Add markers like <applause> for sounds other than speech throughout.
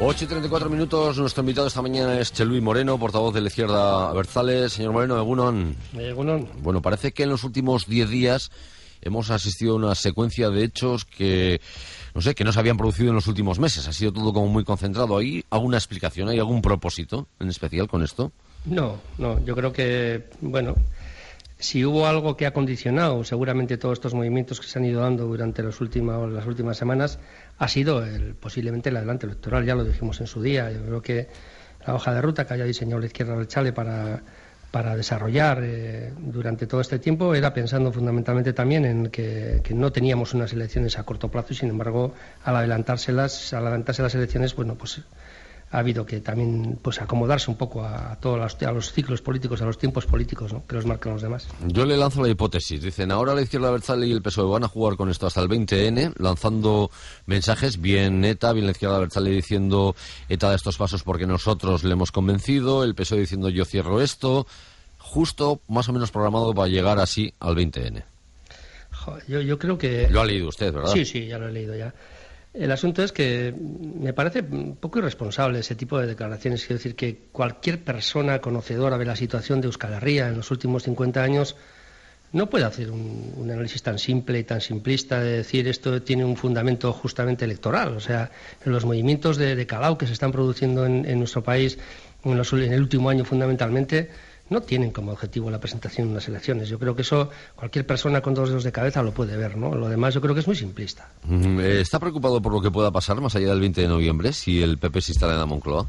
8 y 34 minutos, nuestro invitado esta mañana es Cheluy Moreno, portavoz de la izquierda Berzales. Señor Moreno, Egunon. Egunon. Bueno, parece que en los últimos 10 días hemos asistido a una secuencia de hechos que, no sé, que no se habían producido en los últimos meses. Ha sido todo como muy concentrado. ¿Hay alguna explicación, hay algún propósito en especial con esto? No, no, yo creo que, bueno, si hubo algo que ha condicionado seguramente todos estos movimientos que se han ido dando durante las últimas semanas, ha sido el, posiblemente el adelante electoral. Ya lo dijimos en su día. Yo creo que la hoja de ruta que haya diseñado la izquierda del Chale para, para desarrollar eh, durante todo este tiempo era pensando fundamentalmente también en que, que, no teníamos unas elecciones a corto plazo y, sin embargo, al adelantárselas, al adelantarse las elecciones, bueno, pues ha habido que también pues acomodarse un poco a, todos los, a los ciclos políticos, a los tiempos políticos ¿no? que los marcan los demás. Yo le lanzo la hipótesis. Dicen, ahora la izquierda Berzal y el PSOE van a jugar con esto hasta el 20N, lanzando mensajes, bien ETA, bien la izquierda Berzal diciendo ETA de estos pasos porque nosotros le hemos convencido, el PSOE diciendo yo cierro esto, justo más o menos programado para llegar así al 20N. yo, yo creo que... Lo ha leído usted, ¿verdad? Sí, sí, ya lo he leído ya. El asunto es que me parece un poco irresponsable ese tipo de declaraciones. Quiero decir que cualquier persona conocedora de la situación de Euskal Herria en los últimos 50 años no puede hacer un, análisis tan simple y tan simplista de decir esto tiene un fundamento justamente electoral. O sea, en los movimientos de, de que se están produciendo en, nuestro país en, en el último año fundamentalmente no tienen como objetivo la presentación de unas elecciones. Yo creo que eso cualquier persona con dos dedos de cabeza lo puede ver, ¿no? Lo demás yo creo que es muy simplista. Eh, ¿Está preocupado por lo que pueda pasar más allá del 20 de noviembre si el PP se instala en la Moncloa?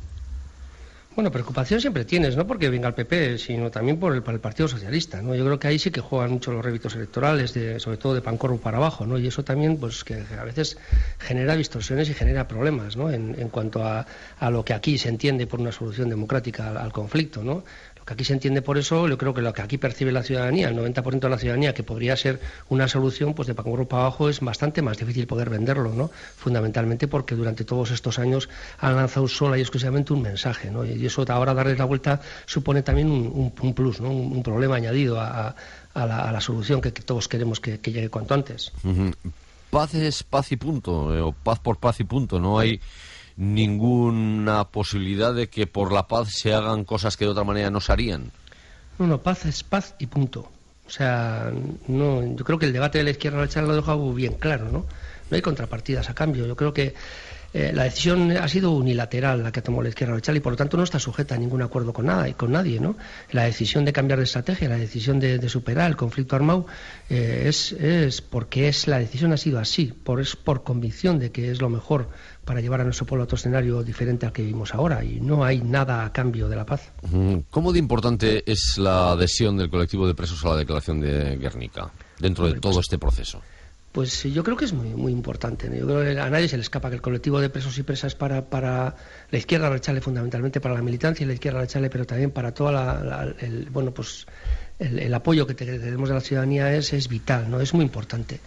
Bueno, preocupación siempre tienes, no porque venga el PP, sino también por el, el Partido Socialista, ¿no? Yo creo que ahí sí que juegan mucho los réditos electorales, de, sobre todo de Pancorro para abajo, ¿no? Y eso también, pues, que a veces genera distorsiones y genera problemas, ¿no? En, cuanto a, lo que aquí se entiende por una solución democrática al, al conflicto, ¿no? Aquí se entiende por eso, yo creo que lo que aquí percibe la ciudadanía, el 90% de la ciudadanía, que podría ser una solución, pues de Pancorro para abajo es bastante más difícil poder venderlo, ¿no? Fundamentalmente porque durante todos estos años han lanzado sola y exclusivamente un mensaje, ¿no? Y eso ahora darles la vuelta supone también un, plus, ¿no? Un, problema añadido a, la, solución que, todos queremos que, llegue cuanto antes. Paz es paz y punto, eh, o paz por paz y punto, no hay ninguna posibilidad de que por la paz se hagan cosas que de otra manera no se harían. No, no, paz es paz y punto. O sea, no, yo creo que el debate de la izquierda lo ha bien claro, ¿no? No hay contrapartidas a cambio. Yo creo que eh, la decisión ha sido unilateral la que tomó la izquierda radical y por lo tanto no está sujeta a ningún acuerdo con nada y con nadie, ¿no? La decisión de cambiar de estrategia, la decisión de, superar el conflicto armado eh, es, es, porque es la decisión ha sido así, por es por convicción de que es lo mejor para llevar a nuestro pueblo a otro escenario diferente al que vivimos ahora y no hay nada a cambio de la paz. ¿Cómo de importante es la adhesión del colectivo de presos a la declaración de Guernica dentro de todo pues este proceso? Pues yo creo que es muy, muy importante. Yo creo que a nadie se le escapa que el colectivo de presos y presas para, para la izquierda rechale fundamentalmente para la militancia y la izquierda rechale, pero también para toda la, el, bueno, pues el, apoyo que tenemos de la ciudadanía es, es vital, ¿no? Es muy importante.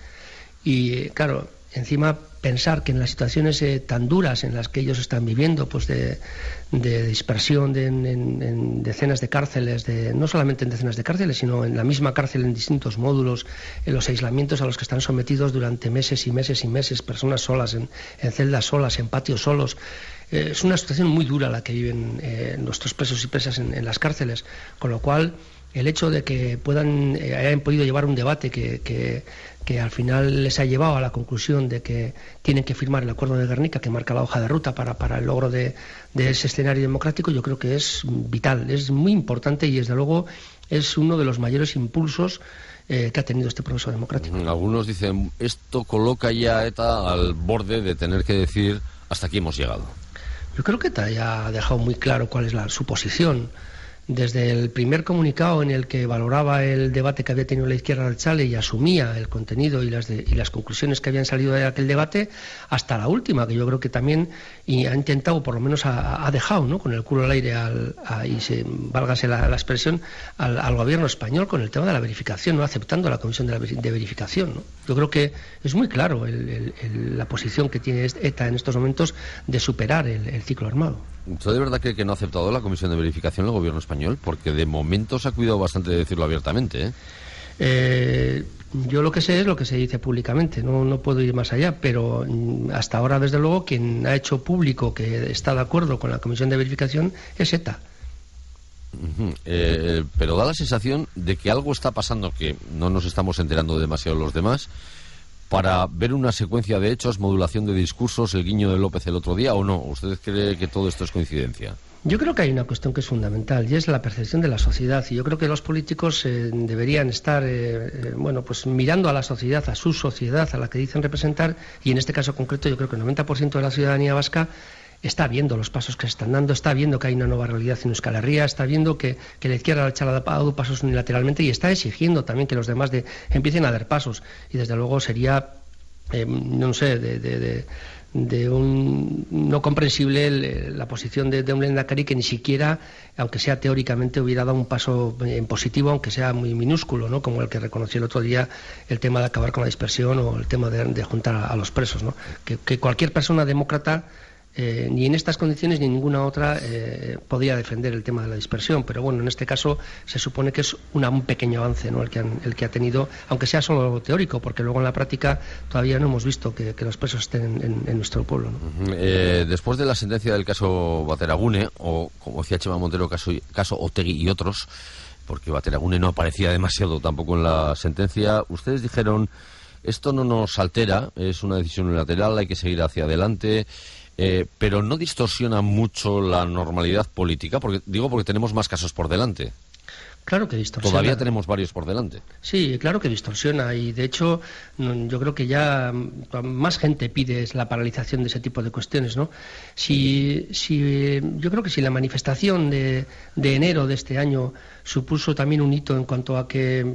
Y claro, encima pensar que en las situaciones eh, tan duras en las que ellos están viviendo, pues de, dispersión en, decenas de cárceles, de, no solamente en decenas de cárceles, sino en la misma cárcel en distintos módulos, en los aislamientos a los que están sometidos durante meses y meses y meses, personas solas, en, celdas solas, en patios solos. Eh, es una situación muy dura la que viven eh, nuestros presos y presas en, las cárceles, con lo cual el hecho de que puedan hayan podido llevar un debate que que al final les ha llevado a la conclusión de que tienen que firmar el acuerdo de Guernica que marca la hoja de ruta para, para el logro de, ese escenario democrático, yo creo que es vital, es muy importante y desde luego es uno de los mayores impulsos eh, que ha tenido este proceso democrático. Algunos dicen, esto coloca ya a ETA al borde de tener que decir hasta aquí hemos llegado. Yo creo que ETA ya ha dejado muy claro cuál es la, su posición desde el primer comunicado en el que valoraba el debate que había tenido la izquierda del Chale y asumía el contenido y las, y las conclusiones que habían salido de aquel debate, hasta la última, que yo creo que también y ha intentado, por lo menos ha, dejado ¿no? con el culo al aire, al, y se, válgase la, expresión, al, gobierno español con el tema de la verificación, no aceptando la comisión de, verificación. Yo creo que es muy claro la posición que tiene ETA en estos momentos de superar el, ciclo armado. ¿Usted de verdad cree que no ha aceptado la comisión de verificación el gobierno español? Porque de momento se ha cuidado bastante de decirlo abiertamente. ¿eh? Eh, Yo lo que sé es lo que se dice públicamente, no, no puedo ir más allá, pero mm, hasta ahora, desde luego, quien ha hecho público que está de acuerdo con la Comisión de Verificación es ETA. Eh, pero da la sensación de que algo está pasando que no nos estamos enterando demasiado los demás para ver una secuencia de hechos, modulación de discursos, el guiño de López el otro día o no. ¿Usted cree que todo esto es coincidencia? Yo creo que hay una cuestión que es fundamental y es la percepción de la sociedad. Y yo creo que los políticos eh, deberían estar, eh, bueno, pues mirando a la sociedad, a su sociedad, a la que dicen representar. Y en este caso concreto, yo creo que el 90% de la ciudadanía vasca está viendo los pasos que se están dando, está viendo que hay una nueva realidad en Euskal Herria, está viendo que, la izquierda ha dado pasos unilateralmente y está exigiendo también que los demás de, empiecen a dar pasos. Y desde luego sería, eh, no sé, de, un no comprensible la posición de, de un Lendakari que ni siquiera, aunque sea teóricamente, hubiera dado un paso en positivo, aunque sea muy minúsculo, ¿no? como el que reconoció el otro día el tema de acabar con la dispersión o el tema de, juntar a, los presos. ¿no? que cualquier persona demócrata eh, ni en estas condiciones ni en ninguna otra eh, podía defender el tema de la dispersión. Pero bueno, en este caso se supone que es un pequeño avance ¿no? el, que el que ha tenido, aunque sea solo teórico, porque luego en la práctica todavía no hemos visto que, los presos estén en, nuestro pueblo. Eh, después de la sentencia del caso Bateragune, o como decía Chema Montero, caso, caso Otegui y otros, porque Bateragune no aparecía demasiado tampoco en la sentencia, ustedes dijeron. Esto no nos altera, es una decisión unilateral, hay que seguir hacia adelante. Eh, pero no distorsiona mucho la normalidad política, porque digo porque tenemos más casos por delante. Claro que distorsiona. Todavía tenemos varios por delante. Sí, claro que distorsiona y de hecho yo creo que ya más gente pide la paralización de ese tipo de cuestiones, ¿no? Si, si yo creo que si la manifestación de, de enero de este año supuso también un hito en cuanto a que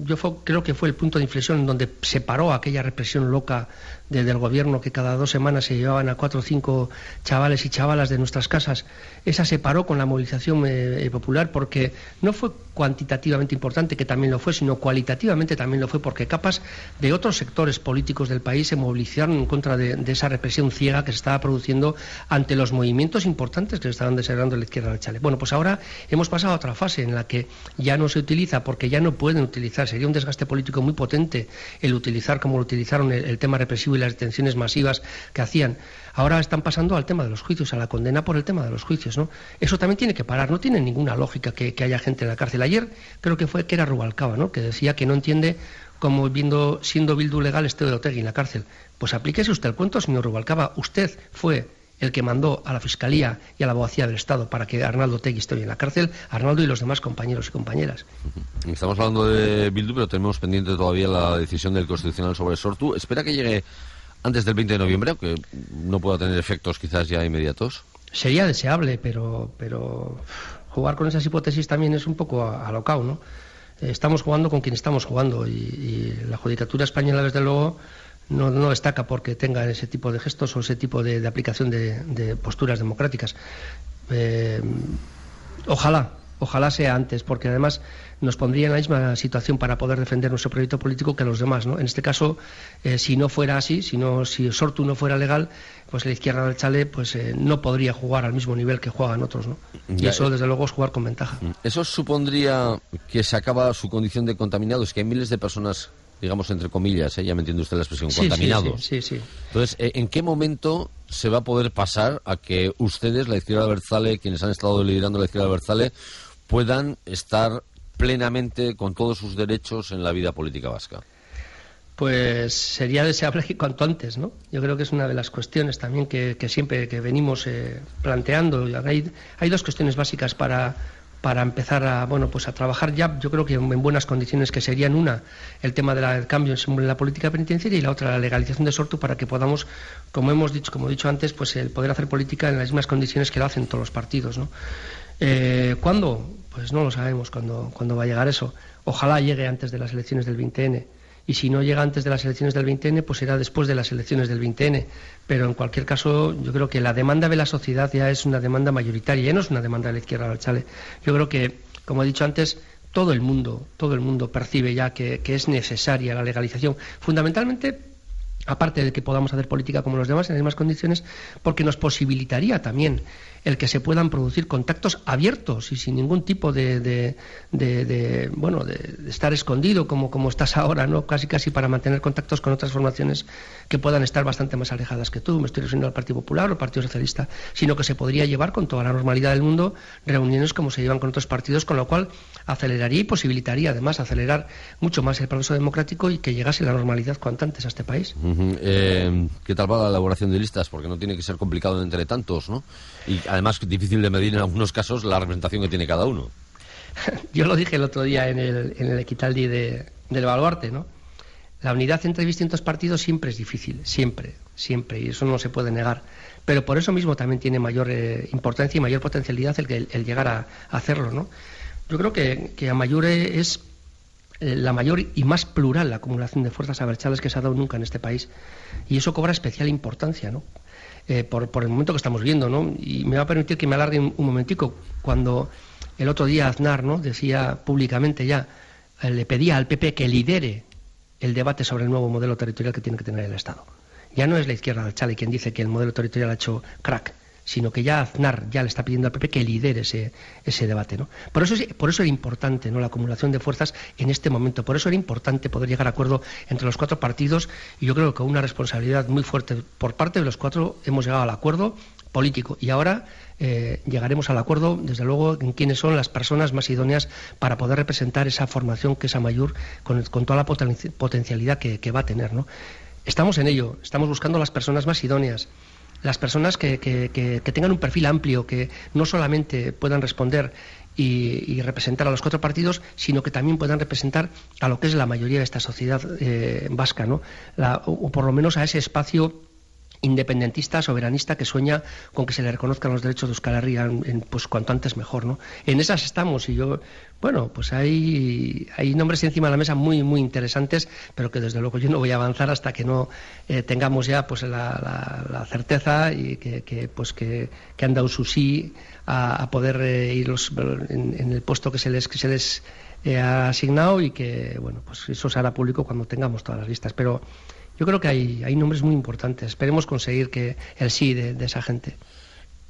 yo creo que fue el punto de inflexión en donde se paró aquella represión loca desde el gobierno que cada dos semanas se llevaban a cuatro o cinco chavales y chavalas de nuestras casas. Esa se paró con la movilización eh, popular porque no fue cuantitativamente importante, que también lo fue, sino cualitativamente también lo fue, porque capas de otros sectores políticos del país se movilizaron en contra de, esa represión ciega que se estaba produciendo ante los movimientos importantes que se estaban desarrollando la izquierda del Chale. Bueno, pues ahora hemos pasado a otra fase en la que ya no se utiliza porque ya no pueden utilizar, sería un desgaste político muy potente el utilizar como lo utilizaron el tema represivo y las detenciones masivas que hacían. Ahora están pasando al tema de los juicios, a la condena por el tema de los juicios, ¿no? Eso también tiene que parar, no tiene ninguna lógica que, haya gente en la cárcel. Ayer creo que fue que era Rubalcaba, ¿no? Que decía que no entiende cómo viendo, siendo Bildu legal esté de Otegui en la cárcel. Pues aplíquese usted el cuento, señor Rubalcaba. Usted fue el que mandó a la Fiscalía y a la Abogacía del Estado para que Arnaldo Tegui esté en la cárcel, Arnaldo y los demás compañeros y compañeras. Estamos hablando de Bildu, pero tenemos pendiente todavía la decisión del Constitucional sobre Sortu. ¿Espera que llegue antes del 20 de noviembre, aunque no pueda tener efectos quizás ya inmediatos? Sería deseable, pero, pero jugar con esas hipótesis también es un poco alocado, ¿no? Estamos jugando con quien estamos jugando y, la judicatura española, desde luego, no, no, destaca porque tenga ese tipo de gestos o ese tipo de, aplicación de, posturas democráticas. Eh, ojalá, ojalá sea antes, porque además nos pondría en la misma situación para poder defender nuestro proyecto político que los demás. ¿no? En este caso, eh, si no fuera así, si, no, si Sortu no fuera legal, pues la izquierda del Chale pues, eh, no podría jugar al mismo nivel que juegan otros. ¿no? Y eso, desde luego, es jugar con ventaja. Mm. ¿Eso supondría que se acaba su condición de contaminados? Que hay miles de personas digamos entre comillas, ¿eh? ya me entiende usted la expresión, contaminados. Sí, sí, Entonces, ¿en qué momento se va a poder pasar a que ustedes, la izquierda Berzale, quienes han estado liderando la izquierda Berzale, puedan estar plenamente con todos sus derechos en la vida política vasca? Pues sería deseable que cuanto antes, ¿no? Yo creo que es una de las cuestiones también que, siempre que venimos eh, planteando. Hay, hay dos cuestiones básicas para, para empezar a bueno pues a trabajar ya yo creo que en buenas condiciones que serían una el tema del cambio en la política penitenciaria y la otra la legalización de sortu para que podamos como hemos dicho como he dicho antes pues el poder hacer política en las mismas condiciones que lo hacen todos los partidos ¿no? Eh, ¿Cuándo? Pues no lo sabemos cuándo, cuándo va a llegar eso. Ojalá llegue antes de las elecciones del 20N. Y si no llega antes de las elecciones del 20N, pues será después de las elecciones del 20N. Pero en cualquier caso, yo creo que la demanda de la sociedad ya es una demanda mayoritaria, ya no es una demanda de la izquierda al chale. Yo creo que, como he dicho antes, todo el mundo, todo el mundo percibe ya que, que es necesaria la legalización. Fundamentalmente aparte de que podamos hacer política como los demás en las mismas condiciones, porque nos posibilitaría también el que se puedan producir contactos abiertos y sin ningún tipo de, bueno de, estar escondido como, como estás <laughs> ahora, ¿no? Casi casi para mantener contactos con otras formaciones que puedan estar bastante más alejadas que tú. Me estoy refiriendo al Partido Popular o al Partido Socialista, sino que se podría llevar con toda la normalidad del mundo reuniones como se llevan con otros partidos, con lo cual aceleraría y posibilitaría además acelerar mucho más el proceso democrático y que llegase la normalidad cuanto antes a este país. Eh, ¿Qué tal va la elaboración de listas? Porque no tiene que ser complicado entre tantos, ¿no? Además difícil de medir en algunos casos la representación que tiene cada uno. <laughs> Yo lo dije el otro día en el, en el Equitaldi de, del Baluarte, ¿no? La unidad entre distintos partidos siempre es difícil, siempre, siempre, y eso no se puede negar. Pero por eso mismo también tiene mayor eh, importancia y mayor potencialidad el, el llegar a, hacerlo, ¿no? Yo creo que, que Mayure es eh, la mayor y más plural acumulación de fuerzas abertzales que se ha dado nunca en este país. Y eso cobra especial importancia, ¿no? Eh, por, el momento que estamos viendo, ¿no? Y me va a permitir que me alargue un, momentico. Cuando el otro día Aznar, ¿no? Decía públicamente ya, eh, le pedía al PP que lidere el debate sobre el nuevo modelo territorial que tiene que tener el Estado. Ya no es la izquierda del Chale quien dice que el modelo territorial ha hecho crack, sino que ya Aznar ya le está pidiendo al PP que lidere ese, debate. ¿no? Por, eso, por eso era importante ¿no? la acumulación de fuerzas en este momento, por eso era importante poder llegar a acuerdo entre los cuatro partidos y yo creo que con una responsabilidad muy fuerte por parte de los cuatro hemos llegado al acuerdo político y ahora eh, llegaremos al acuerdo, desde luego, en quiénes son las personas más idóneas para poder representar esa formación que es Amayur con, con toda la potencialidad que, que va a tener. ¿no? Estamos en ello, estamos buscando las personas más idóneas las personas que, tengan un perfil amplio, que no solamente puedan responder y, representar a los cuatro partidos, sino que también puedan representar a lo que es la mayoría de esta sociedad eh, vasca, ¿no? o por lo menos a ese espacio independentista, soberanista, que sueña con que se le reconozcan los derechos de Euskal Herria en, pues cuanto antes mejor, ¿no? En esas estamos y yo, bueno, pues hay, hay nombres encima de la mesa muy, muy interesantes, pero que desde luego yo no voy a avanzar hasta que no eh, tengamos ya pues la, certeza y que, pues que, han dado su sí a, poder eh, ir en, el puesto que se les, que se les eh, ha asignado y que, bueno, pues eso se hará público cuando tengamos todas las listas, pero yo creo que hay, hay nombres muy importantes. Esperemos conseguir que el sí de, esa gente.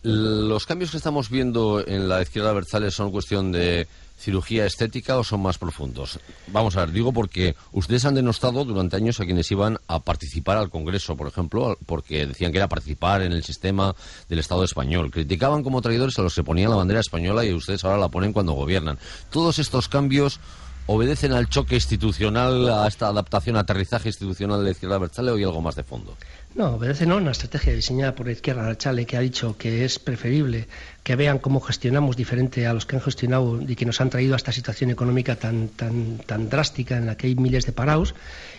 ¿Los cambios que estamos viendo en la izquierda Berzales son cuestión de cirugía estética o son más profundos? Vamos a ver, digo porque ustedes han denostado durante años a quienes iban a participar al Congreso, por ejemplo, porque decían que era participar en el sistema del Estado español. Criticaban como traidores a los que ponían la bandera española y ustedes ahora la ponen cuando gobiernan. Todos estos cambios obedecen al choque institucional, a esta adaptación, aterrizaje institucional de la izquierda Berchale o hay algo más de fondo? No, obedece no una estrategia diseñada por la izquierda Berchale que ha dicho que es preferible que vean cómo gestionamos diferente a los que han gestionado y que nos han traído a esta situación económica tan, tan, tan drástica en la que hay miles de parados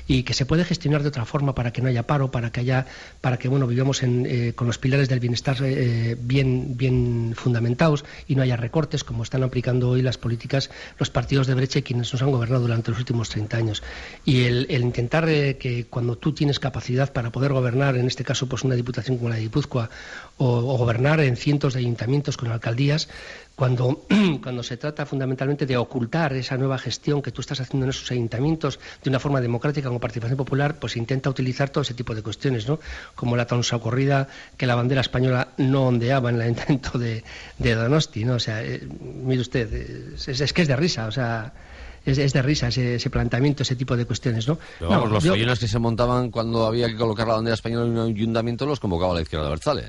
y que se puede gestionar de otra forma para que no haya paro, para que haya, para que bueno vivamos eh, con los pilares del bienestar eh, bien, bien fundamentados y no haya recortes como están aplicando hoy las políticas los partidos de brecha y quienes nos han gobernado durante los últimos 30 años. Y el, intentar eh, que cuando tú tienes capacidad para poder gobernar, en este caso pues una diputación como la de Guipúzcoa, o gobernar en cientos de ayuntamientos con alcaldías, cuando, <clears throat> cuando se trata fundamentalmente de ocultar esa nueva gestión que tú estás haciendo en esos ayuntamientos de una forma democrática como participación popular, pues intenta utilizar todo ese tipo de cuestiones, ¿no? Como la tan socorrida que la bandera española no ondeaba en el ayuntamiento de, Donosti, ¿no? O sea, eh, mire usted, es, que es de risa, o sea es, de risa ese, planteamiento, ese tipo de cuestiones, ¿no? vamos, los follones que se montaban cuando había que colocar la bandera española en un ayuntamiento los convocaba la izquierda de Berzale,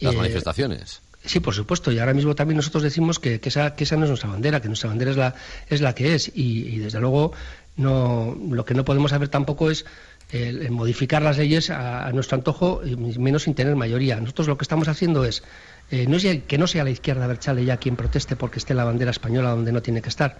las eh, manifestaciones. Sí, por supuesto. Y ahora mismo también nosotros decimos que, esa, que esa no es nuestra bandera, que nuestra bandera es la, es la que es. Y, desde luego no, lo que no podemos hacer tampoco es el, modificar las leyes a, nuestro antojo, menos sin tener mayoría. Nosotros lo que estamos haciendo es eh, no es que no sea la izquierda Berchale ya quien proteste porque esté la bandera española donde no tiene que estar,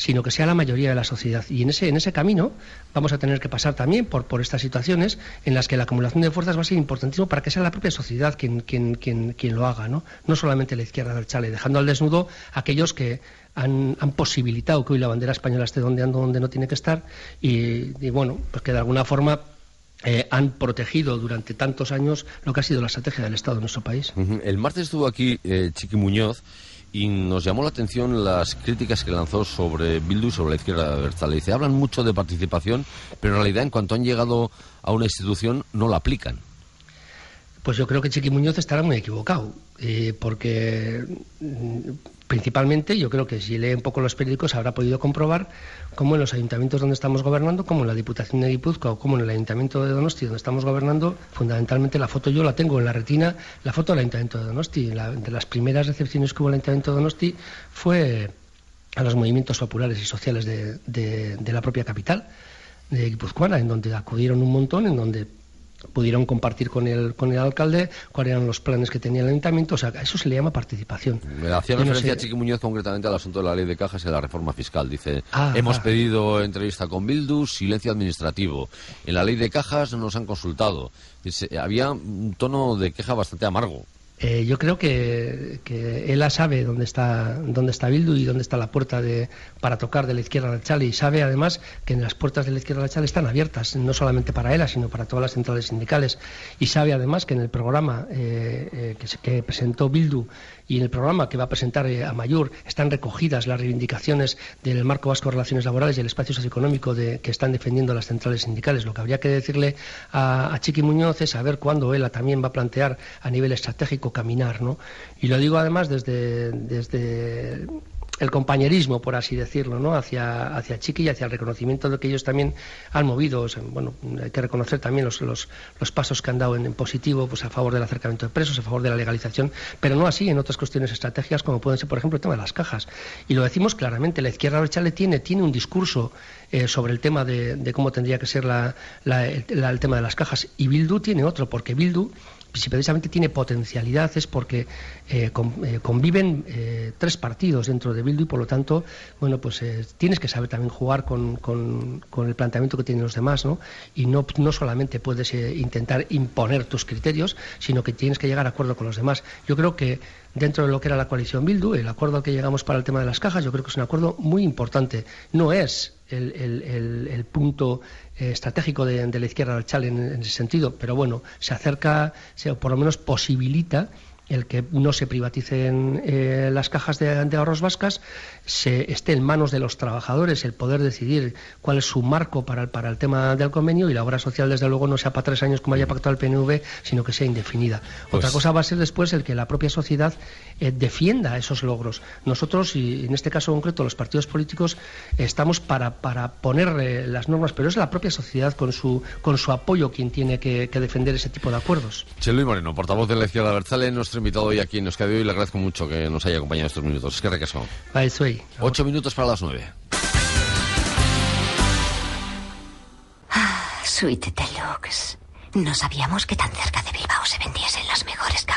sino que sea la mayoría de la sociedad. Y en ese, en ese camino vamos a tener que pasar también por, por estas situaciones en las que la acumulación de fuerzas va a ser importantísimo para que sea la propia sociedad quien, quien, quien, quien lo haga, ¿no? no solamente la izquierda del chale, dejando al desnudo a aquellos que han, han, posibilitado que hoy la bandera española esté donde ando, donde no tiene que estar y, bueno, pues que de alguna forma eh, han protegido durante tantos años lo que ha sido la estrategia del Estado en nuestro país. El martes estuvo aquí eh, Chiqui Muñoz y nos llamó la atención las críticas que lanzó sobre Bildu y sobre la izquierda de Dice, hablan mucho de participación, pero en realidad en cuanto han llegado a una institución no la aplican. Pues yo creo que Chiqui Muñoz estará muy equivocado, eh, porque mm, principalmente yo creo que si lee un poco los periódicos habrá podido comprobar cómo en los ayuntamientos donde estamos gobernando, como en la Diputación de Guipúzcoa o como en el Ayuntamiento de Donosti donde estamos gobernando, fundamentalmente la foto yo la tengo en la retina, la foto del Ayuntamiento de Donosti. de las primeras recepciones que hubo en el Ayuntamiento de Donosti fue a los movimientos populares y sociales de, de la propia capital de Guipúzcoa, en donde acudieron un montón, en donde pudieron compartir con el, con el alcalde cuáles eran los planes que tenía el ayuntamiento. O sea, a eso se le llama participación. Me hacía referencia a Chiqui Muñoz concretamente al asunto de la ley de cajas y la reforma fiscal. Dice, ah, hemos ah. pedido entrevista con Bildu, silencio administrativo. En la ley de cajas no nos han consultado. Dice, había un tono de queja bastante amargo. Eh, yo creo que, que Ela sabe dónde está, dónde está Bildu y dónde está la puerta de, para tocar de la izquierda del Chale y sabe además que en las puertas de la izquierda del Chale están abiertas, no solamente para Ela, sino para todas las centrales sindicales. Y sabe además que en el programa eh, eh, que, que presentó Bildu y en el programa que va a presentar eh, a Mayor están recogidas las reivindicaciones del marco vasco de relaciones laborales y el espacio socioeconómico de, que están defendiendo las centrales sindicales. Lo que habría que decirle a, Chiqui Muñoz es saber cuándo él también va a plantear a nivel estratégico caminar. ¿no? Y lo digo además desde, desde el compañerismo, por así decirlo, ¿no? hacia, hacia Chiqui y hacia el reconocimiento de que ellos también han movido. bueno, hay que reconocer también los, los, pasos que han dado en, positivo pues, a favor del acercamiento de presos, a favor de la legalización, pero no así en otras cuestiones estratégicas como pueden ser, por ejemplo, el tema de las cajas. Y lo decimos claramente, la izquierda le tiene, tiene un discurso eh, sobre el tema de, cómo tendría que ser la, el tema de las cajas y Bildu tiene otro, porque Bildu si precisamente tiene potencialidad es porque eh, eh, conviven eh, tres partidos dentro de Bildu y por lo tanto, bueno, pues tienes que saber también jugar con, el planteamiento que tienen los demás, ¿no? Y no, no solamente puedes intentar imponer tus criterios, sino que tienes que llegar a acuerdo con los demás. Yo creo que dentro de lo que era la coalición Bildu, el acuerdo al que llegamos para el tema de las cajas, yo creo que es un acuerdo muy importante. No es el, el, punto eh, estratégico de, la izquierda del Chal en, ese sentido, pero bueno, se acerca, o por lo menos posibilita el que no se privaticen eh, las cajas de, ahorros vascas, se esté en manos de los trabajadores el poder decidir cuál es su marco para el, para el tema del convenio y la obra social, desde luego, no sea para tres años como haya pactado el PNV, sino que sea indefinida. Otra pues cosa va a ser después el que la propia sociedad eh, defienda esos logros. Nosotros, y en este caso concreto los partidos políticos, estamos para, para poner eh, las normas, pero es la propia sociedad con su, con su apoyo quien tiene que, defender ese tipo de acuerdos. Che Luis Moreno, portavoz de la izquierda Berzale, nuestro invitado hoy aquí en Euskadi y le agradezco mucho que nos haya acompañado estos minutos. Es que requeso. soy. Ocho minutos para las nueve. Ah, Suite Deluxe. No sabíamos que tan cerca de Bilbao se vendiesen las mejores cámaras.